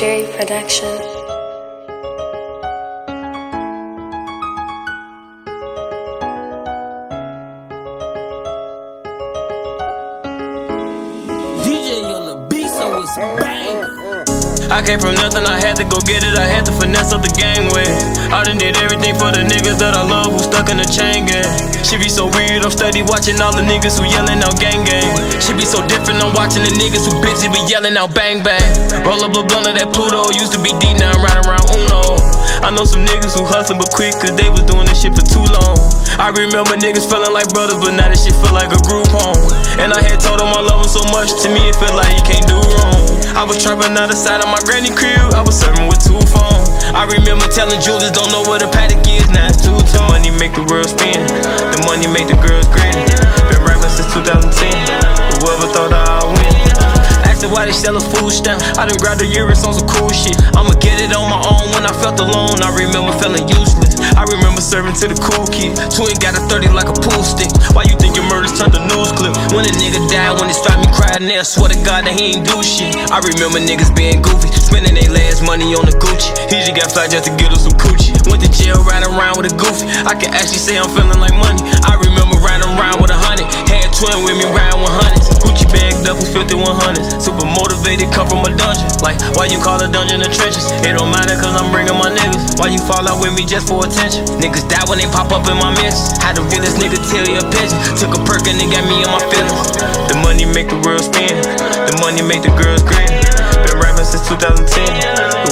Jerry Production. DJ on the so it's bang. I came from nothing, I had to go get it. I had to finesse up the gang with. I done did everything for the niggas that I love who stuck in the chain gang. She be so weird, I'm steady watching all the niggas who yelling out gang gang. She be so different, I'm watching the niggas who bitches be yelling out bang bang. Roll up a blunt of that Pluto, used to be D now I'm riding around Uno. I know some niggas who hustling but quick, cause they was doing this shit for too long. I remember niggas feeling like brothers, but now this shit feel like a group home. And I had told them I love them so much, to me it felt like you can't do. I was trapping out the side of my granny crib, I was serving with two phones. I remember telling Julius, don't know where the paddock is, now it's two tone. Money make the world spin, the money make the girls grin. Been rapping since 2010, whoever thought I'd win. Asked why they sell a food stamp. I done grabbed the Urus on some cool shit. I'ma get it on my own when I felt alone. I remember feeling useless. I remember serving to the cool kid. Twin got a 30 like a pool stick. Died, when they stopped me crying there, swear to God that he ain't do shit. I remember niggas being goofy, spending their last money on the Gucci. He just got fly just to get us some coochie. Went to jail riding around with a goofy. I can actually say I'm feeling like money. I remember riding around with a hundred. Had twin with me with 5100s. Super motivated, come from a dungeon. Like, why you call a dungeon the trenches? It don't matter cause I'm bringing my niggas. Why you fall out with me just for attention? Niggas die when they pop up in my mess. Had the realest nigga tell you a pigeon. Took a perk and it got me in my feelings. The money make the world spin. The money make the girls grin. Been rapping since 2010.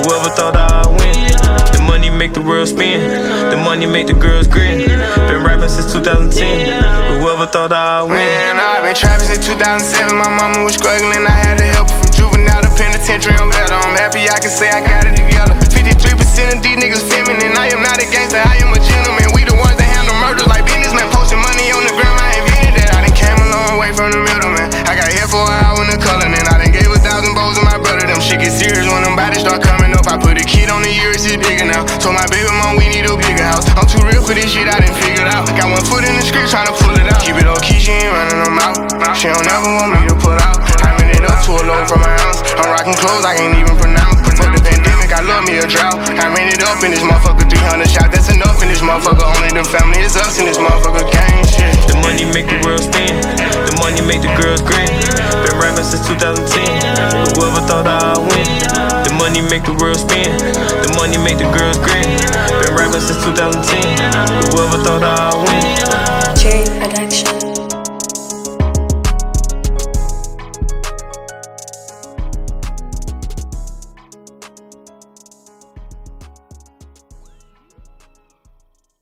Whoever thought I'd win. The money make the world spin. The money make the girls grin. Been rapping since 2010. Whoever thought I'd win. Trapping since 2007. My mama was struggling, I had to help her from juvenile to penitentiary. I'm better. I'm happy I can say I got it together. 53% of these niggas feminine. I am not a gangster, I am a gentleman. We the ones that handle murders like businessmen. Posting money on the ground, I invented that. I done came a long way from the middleman. I got here for an hour in the color, and I done gave a thousand bows to my brother. Them shit get serious when them bodies start coming up. I put a kid on the years, it's bigger now. Told my baby mom we need a bigger house. I'm too real for this shit, I done figured out. Got one foot in the street trying to pull it out. Keep it low She don't ever want me to put out. I ran it up to a low from my house. I'm rocking clothes I can't even pronounce. Fuck the pandemic, I love me a drought. I ran it up in this motherfucker, 300 shots. That's enough in this motherfucker. Only the family is us in this motherfucker gang shit. The money make the world spin. The money make the girls grin. Been rapping since 2010. Whoever thought I'd win. The money make the world spin. The money make the girls grin. Been rapping since 2010. Whoever thought I'd win. Jerry Production.